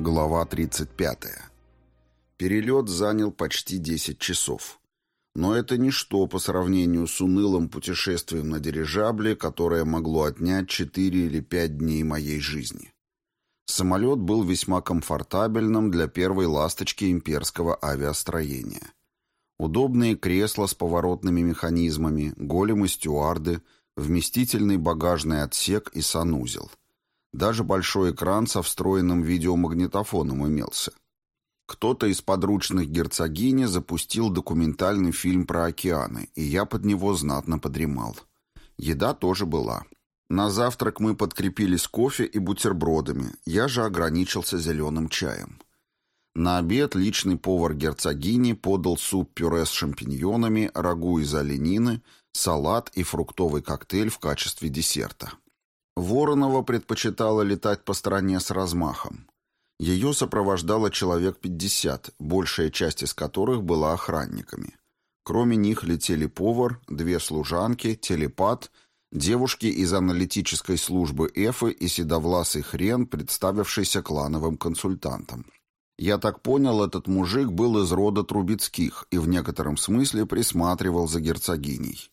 Глава 35. Перелет занял почти 10 часов. Но это ничто по сравнению с унылым путешествием на дирижабле, которое могло отнять 4 или 5 дней моей жизни. Самолет был весьма комфортабельным для первой ласточки имперского авиастроения. Удобные кресла с поворотными механизмами, големы-стюарды, вместительный багажный отсек и санузел – даже большой экран со встроенным видеомагнитофоном имелся. Кто-то из подручных герцогини запустил документальный фильм про океаны, и я под него знатно подремал. Еда тоже была. На завтрак мы подкрепились кофе и бутербродами, я же ограничился зеленым чаем. На обед личный повар герцогини подал суп-пюре с шампиньонами, рагу из оленины, салат и фруктовый коктейль в качестве десерта. Воронова предпочитала летать по стране с размахом. Ее сопровождало человек 50, большая часть из которых была охранниками. Кроме них летели повар, две служанки, телепат, девушки из аналитической службы Эфы и седовласый хрен, представившийся клановым консультантом. Я так понял, этот мужик был из рода Трубецких и в некотором смысле присматривал за герцогиней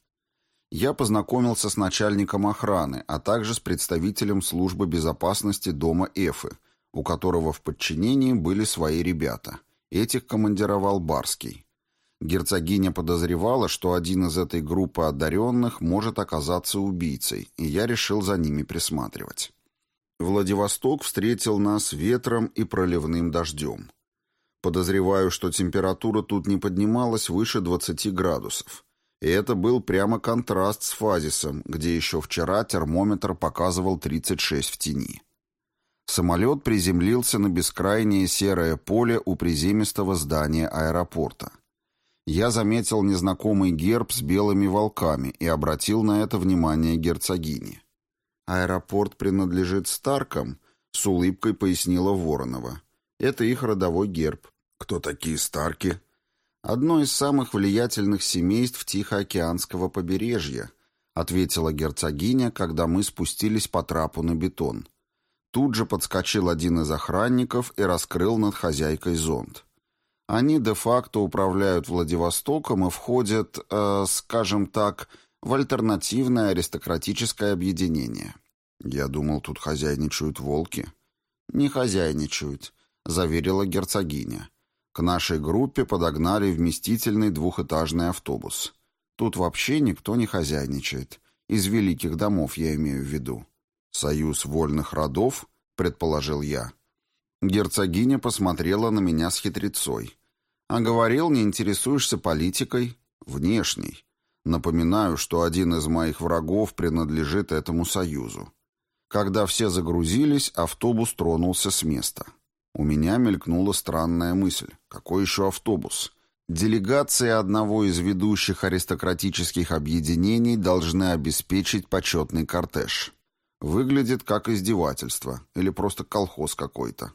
я познакомился с начальником охраны, а также с представителем службы безопасности дома Эфы, у которого в подчинении были свои ребята. Этих командировал Барский. Герцогиня подозревала, что один из этой группы одаренных может оказаться убийцей, и я решил за ними присматривать. Владивосток встретил нас ветром и проливным дождем. Подозреваю, что температура тут не поднималась выше 20 градусов. И это был прямо контраст с Фазисом, где еще вчера термометр показывал 36 в тени. Самолет приземлился на бескрайнее серое поле у приземистого здания аэропорта. Я заметил незнакомый герб с белыми волками и обратил на это внимание герцогини. «Аэропорт принадлежит Старкам», — с улыбкой пояснила Воронова. «Это их родовой герб». «Кто такие Старки?» Одно из самых влиятельных семейств Тихоокеанского побережья», ответила герцогиня, когда мы спустились по трапу на бетон. Тут же подскочил один из охранников и раскрыл над хозяйкой зонт. Они де-факто управляют Владивостоком и входят, э, скажем так, в альтернативное аристократическое объединение. Я думал, тут хозяйничают волки. Не хозяйничают, заверила герцогиня. К нашей группе подогнали вместительный двухэтажный автобус. Тут вообще никто не хозяйничает. Из великих домов я имею в виду. «Союз вольных родов?» — предположил я. Герцогиня посмотрела на меня с хитрецой. «А говорил, не интересуешься политикой?» «Внешней. Напоминаю, что один из моих врагов принадлежит этому союзу». Когда все загрузились, автобус тронулся с места. У меня мелькнула странная мысль. Какой еще автобус? Делегации одного из ведущих аристократических объединений должны обеспечить почетный кортеж. Выглядит как издевательство или просто колхоз какой-то.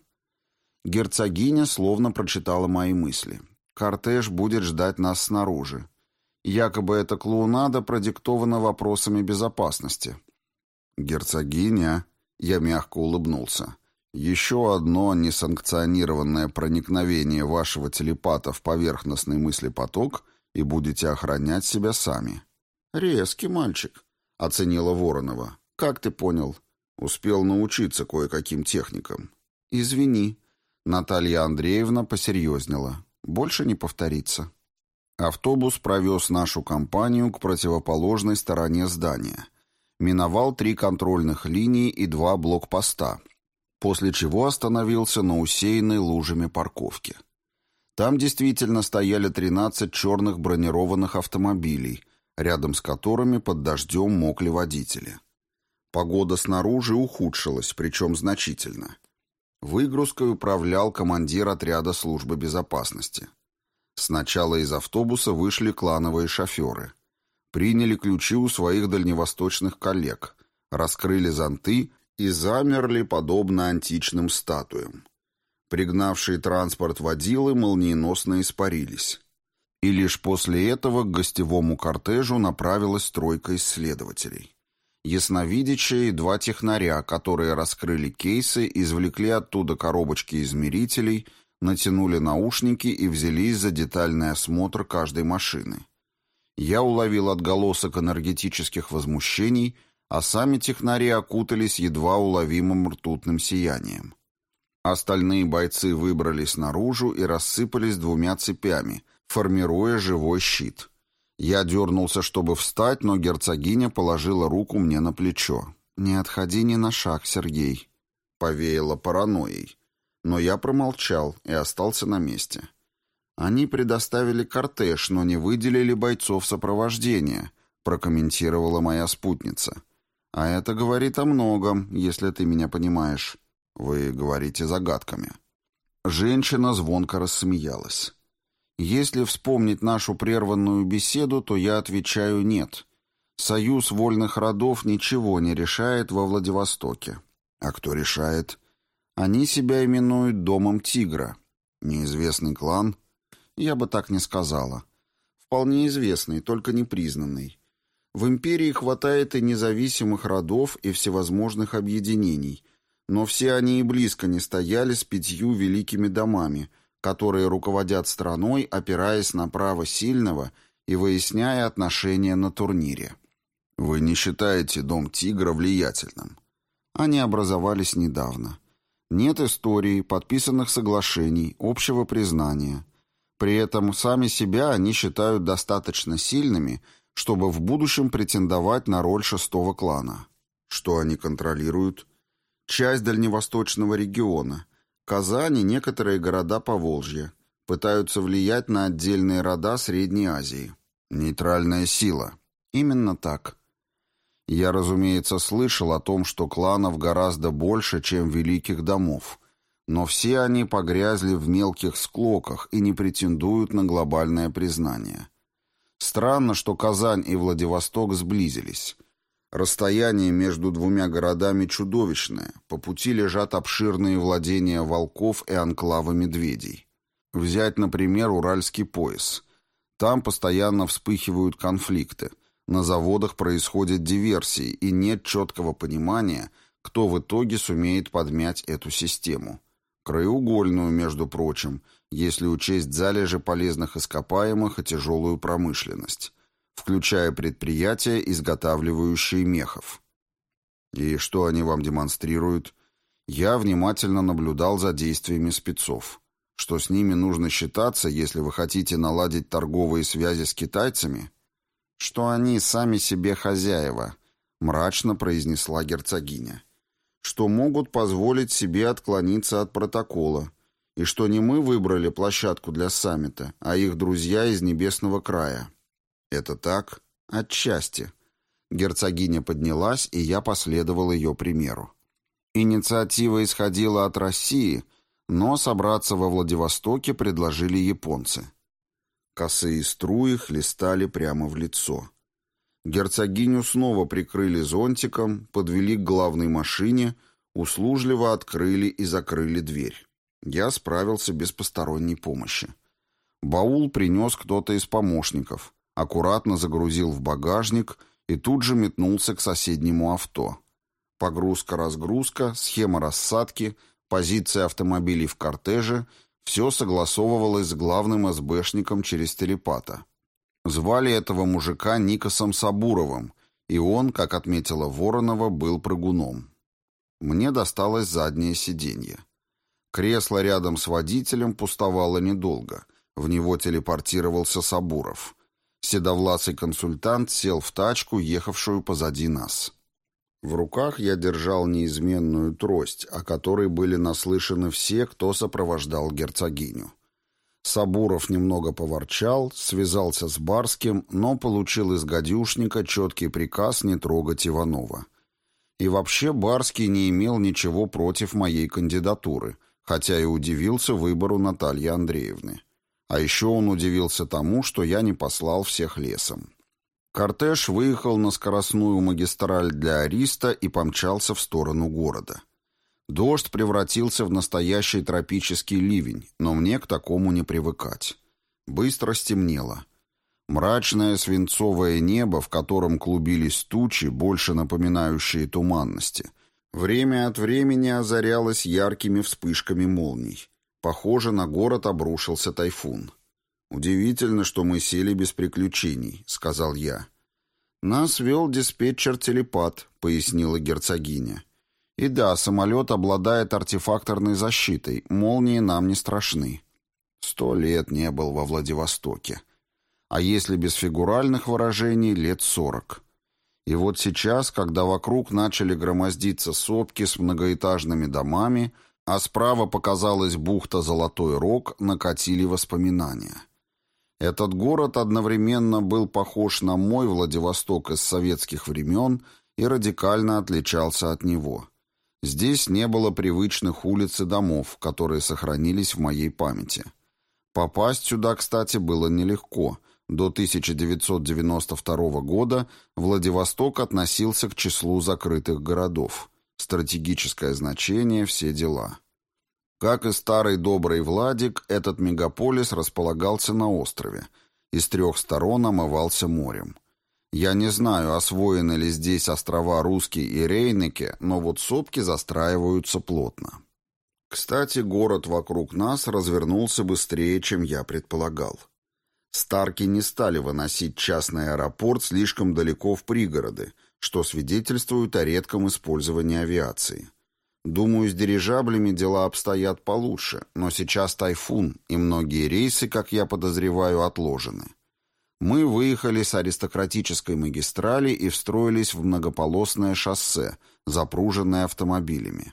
Герцогиня словно прочитала мои мысли. Кортеж будет ждать нас снаружи. Якобы эта клоунада продиктована вопросами безопасности. «Герцогиня», — я мягко улыбнулся, еще одно несанкционированное проникновение вашего телепата в поверхностный мыслепоток, и будете охранять себя сами. Резкий мальчик, оценила Воронова. Как ты понял? Успел научиться кое-каким техникам. Извини. Наталья Андреевна посерьезнела. Больше не повторится. Автобус провез нашу компанию к противоположной стороне здания. Миновал три контрольных линии и два блокпоста, после чего остановился на усеянной лужами парковке. Там действительно стояли 13 черных бронированных автомобилей, рядом с которыми под дождем мокли водители. Погода снаружи ухудшилась, причем значительно. Выгрузкой управлял командир отряда службы безопасности. Сначала из автобуса вышли клановые шоферы. Приняли ключи у своих дальневосточных коллег, раскрыли зонты и замерли, подобно античным статуям. Пригнавшие транспорт водилы молниеносно испарились. И лишь после этого к гостевому кортежу направилась тройка исследователей. ясновидящие и два технаря, которые раскрыли кейсы, извлекли оттуда коробочки измерителей, натянули наушники и взялись за детальный осмотр каждой машины. Я уловил отголосок энергетических возмущений, а сами технари окутались едва уловимым ртутным сиянием. Остальные бойцы выбрались наружу и рассыпались двумя цепями, формируя живой щит. Я дернулся, чтобы встать, но герцогиня положила руку мне на плечо. «Не отходи ни на шаг, Сергей», — повеяло паранойей. Но я промолчал и остался на месте. «Они предоставили кортеж, но не выделили бойцов сопровождения», — прокомментировала моя спутница. «А это говорит о многом, если ты меня понимаешь». Вы говорите загадками. Женщина звонко рассмеялась. Если вспомнить нашу прерванную беседу, то я отвечаю «нет». Союз вольных родов ничего не решает во Владивостоке. А кто решает? Они себя именуют Домом Тигра. Неизвестный клан? Я бы так не сказала. Вполне известный, только непризнанный. В империи хватает и независимых родов, и всевозможных объединений, но все они и близко не стояли с пятью великими домами, которые руководят страной, опираясь на право сильного и выясняя отношения на турнире. Вы не считаете дом Тигра влиятельным? Они образовались недавно. Нет истории, подписанных соглашений, общего признания. При этом сами себя они считают достаточно сильными, чтобы в будущем претендовать на роль шестого клана. Что они контролируют? часть дальневосточного региона, Казань и некоторые города Поволжья, пытаются влиять на отдельные рода Средней Азии. Нейтральная сила. Именно так. Я, разумеется, слышал о том, что кланов гораздо больше, чем великих домов, но все они погрязли в мелких склоках и не претендуют на глобальное признание. Странно, что Казань и Владивосток сблизились – Расстояние между двумя городами чудовищное, по пути лежат обширные владения волков и анклавы медведей. Взять, например, Уральский пояс. Там постоянно вспыхивают конфликты, на заводах происходят диверсии, и нет четкого понимания, кто в итоге сумеет подмять эту систему. Краеугольную, между прочим, если учесть залежи полезных ископаемых и тяжелую промышленность включая предприятия, изготавливающие мехов. И что они вам демонстрируют? Я внимательно наблюдал за действиями спецов. Что с ними нужно считаться, если вы хотите наладить торговые связи с китайцами? Что они сами себе хозяева, мрачно произнесла герцогиня. Что могут позволить себе отклониться от протокола, и что не мы выбрали площадку для саммита, а их друзья из Небесного края. «Это так?» «Отчасти». Герцогиня поднялась, и я последовал ее примеру. Инициатива исходила от России, но собраться во Владивостоке предложили японцы. Косые струи хлестали прямо в лицо. Герцогиню снова прикрыли зонтиком, подвели к главной машине, услужливо открыли и закрыли дверь. Я справился без посторонней помощи. Баул принес кто-то из помощников аккуратно загрузил в багажник и тут же метнулся к соседнему авто. Погрузка-разгрузка, схема рассадки, позиция автомобилей в кортеже — все согласовывалось с главным СБшником через телепата. Звали этого мужика Никосом Сабуровым, и он, как отметила Воронова, был прыгуном. Мне досталось заднее сиденье. Кресло рядом с водителем пустовало недолго. В него телепортировался Сабуров. Седовласый консультант сел в тачку, ехавшую позади нас. В руках я держал неизменную трость, о которой были наслышаны все, кто сопровождал герцогиню. Сабуров немного поворчал, связался с Барским, но получил из гадюшника четкий приказ не трогать Иванова. И вообще Барский не имел ничего против моей кандидатуры, хотя и удивился выбору Натальи Андреевны. А еще он удивился тому, что я не послал всех лесом. Кортеж выехал на скоростную магистраль для Ариста и помчался в сторону города. Дождь превратился в настоящий тропический ливень, но мне к такому не привыкать. Быстро стемнело. Мрачное свинцовое небо, в котором клубились тучи, больше напоминающие туманности, время от времени озарялось яркими вспышками молний. Похоже, на город обрушился тайфун. «Удивительно, что мы сели без приключений», — сказал я. «Нас вел диспетчер-телепат», — пояснила герцогиня. «И да, самолет обладает артефакторной защитой, молнии нам не страшны». Сто лет не был во Владивостоке а если без фигуральных выражений, лет сорок. И вот сейчас, когда вокруг начали громоздиться сопки с многоэтажными домами, а справа показалась бухта Золотой Рог, накатили воспоминания. Этот город одновременно был похож на мой Владивосток из советских времен и радикально отличался от него. Здесь не было привычных улиц и домов, которые сохранились в моей памяти. Попасть сюда, кстати, было нелегко – до 1992 года Владивосток относился к числу закрытых городов. Стратегическое значение, все дела. Как и старый добрый Владик, этот мегаполис располагался на острове и с трех сторон омывался морем. Я не знаю, освоены ли здесь острова Русский и Рейнеке, но вот сопки застраиваются плотно. Кстати, город вокруг нас развернулся быстрее, чем я предполагал. Старки не стали выносить частный аэропорт слишком далеко в пригороды, что свидетельствует о редком использовании авиации. Думаю, с дирижаблями дела обстоят получше, но сейчас тайфун, и многие рейсы, как я подозреваю, отложены. Мы выехали с аристократической магистрали и встроились в многополосное шоссе, запруженное автомобилями.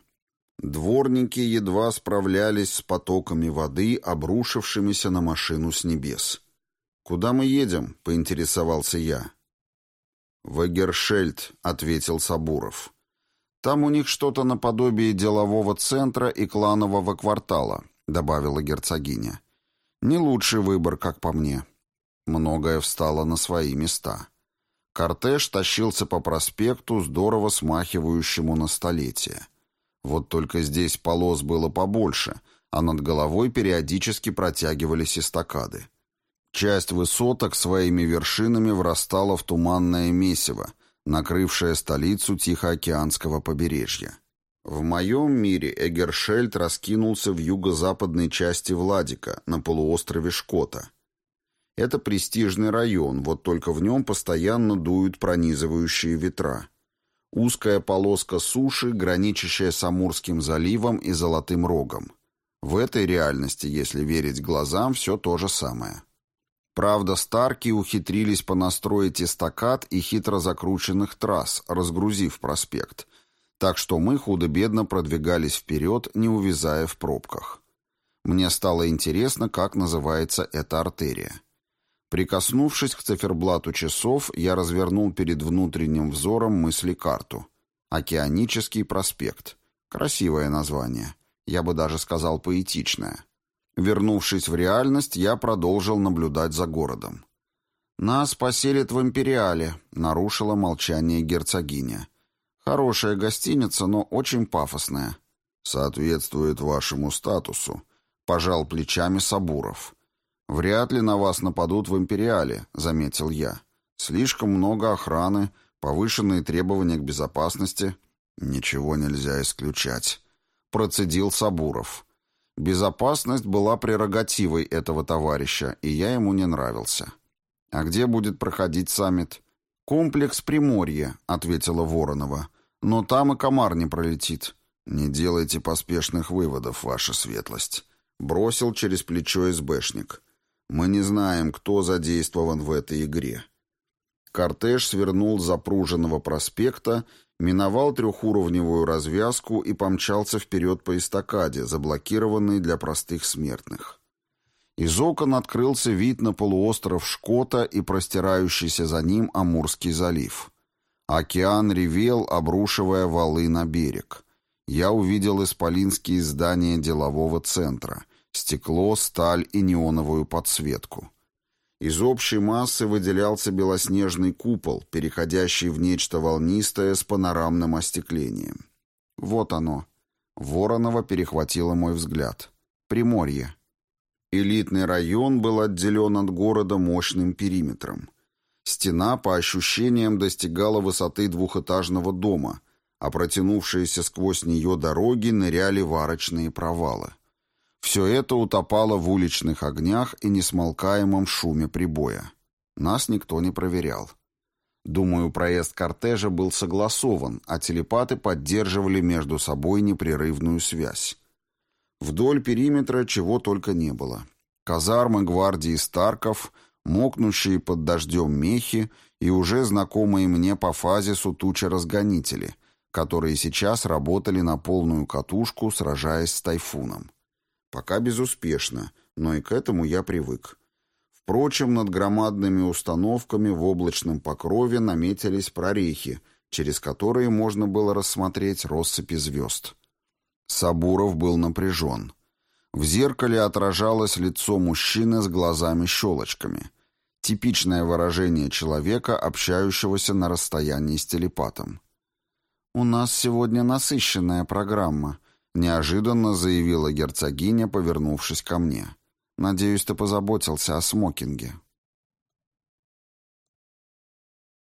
Дворники едва справлялись с потоками воды, обрушившимися на машину с небес. «Куда мы едем?» — поинтересовался я. «В Эгершельд», — ответил Сабуров. «Там у них что-то наподобие делового центра и кланового квартала», — добавила герцогиня. «Не лучший выбор, как по мне». Многое встало на свои места. Кортеж тащился по проспекту, здорово смахивающему на столетие. Вот только здесь полос было побольше, а над головой периодически протягивались эстакады. Часть высоток своими вершинами врастала в туманное месиво, накрывшее столицу Тихоокеанского побережья. В моем мире Эгершельд раскинулся в юго-западной части Владика, на полуострове Шкота. Это престижный район, вот только в нем постоянно дуют пронизывающие ветра. Узкая полоска суши, граничащая с Амурским заливом и Золотым рогом. В этой реальности, если верить глазам, все то же самое. Правда, Старки ухитрились понастроить эстакад и хитро закрученных трасс, разгрузив проспект. Так что мы худо-бедно продвигались вперед, не увязая в пробках. Мне стало интересно, как называется эта артерия. Прикоснувшись к циферблату часов, я развернул перед внутренним взором мысли-карту. «Океанический проспект». Красивое название. Я бы даже сказал поэтичное. Вернувшись в реальность, я продолжил наблюдать за городом. «Нас поселят в Империале», — нарушила молчание герцогиня. «Хорошая гостиница, но очень пафосная». «Соответствует вашему статусу», — пожал плечами Сабуров. «Вряд ли на вас нападут в Империале», — заметил я. «Слишком много охраны, повышенные требования к безопасности». «Ничего нельзя исключать», — процедил Сабуров. Безопасность была прерогативой этого товарища, и я ему не нравился. «А где будет проходить саммит?» «Комплекс Приморье», — ответила Воронова. «Но там и комар не пролетит». «Не делайте поспешных выводов, ваша светлость», — бросил через плечо СБшник. «Мы не знаем, кто задействован в этой игре». Кортеж свернул с запруженного проспекта миновал трехуровневую развязку и помчался вперед по эстакаде, заблокированной для простых смертных. Из окон открылся вид на полуостров Шкота и простирающийся за ним Амурский залив. Океан ревел, обрушивая валы на берег. Я увидел исполинские здания делового центра, стекло, сталь и неоновую подсветку. Из общей массы выделялся белоснежный купол, переходящий в нечто волнистое с панорамным остеклением. Вот оно. Воронова перехватила мой взгляд. Приморье. Элитный район был отделен от города мощным периметром. Стена, по ощущениям, достигала высоты двухэтажного дома, а протянувшиеся сквозь нее дороги ныряли в арочные провалы. Все это утопало в уличных огнях и несмолкаемом шуме прибоя. Нас никто не проверял. Думаю, проезд кортежа был согласован, а телепаты поддерживали между собой непрерывную связь. Вдоль периметра чего только не было. Казармы гвардии Старков, мокнущие под дождем мехи и уже знакомые мне по фазису тучи-разгонители, которые сейчас работали на полную катушку, сражаясь с тайфуном. Пока безуспешно, но и к этому я привык. Впрочем, над громадными установками в облачном покрове наметились прорехи, через которые можно было рассмотреть россыпи звезд. Сабуров был напряжен. В зеркале отражалось лицо мужчины с глазами-щелочками. Типичное выражение человека, общающегося на расстоянии с телепатом. «У нас сегодня насыщенная программа», — неожиданно заявила герцогиня, повернувшись ко мне. «Надеюсь, ты позаботился о смокинге».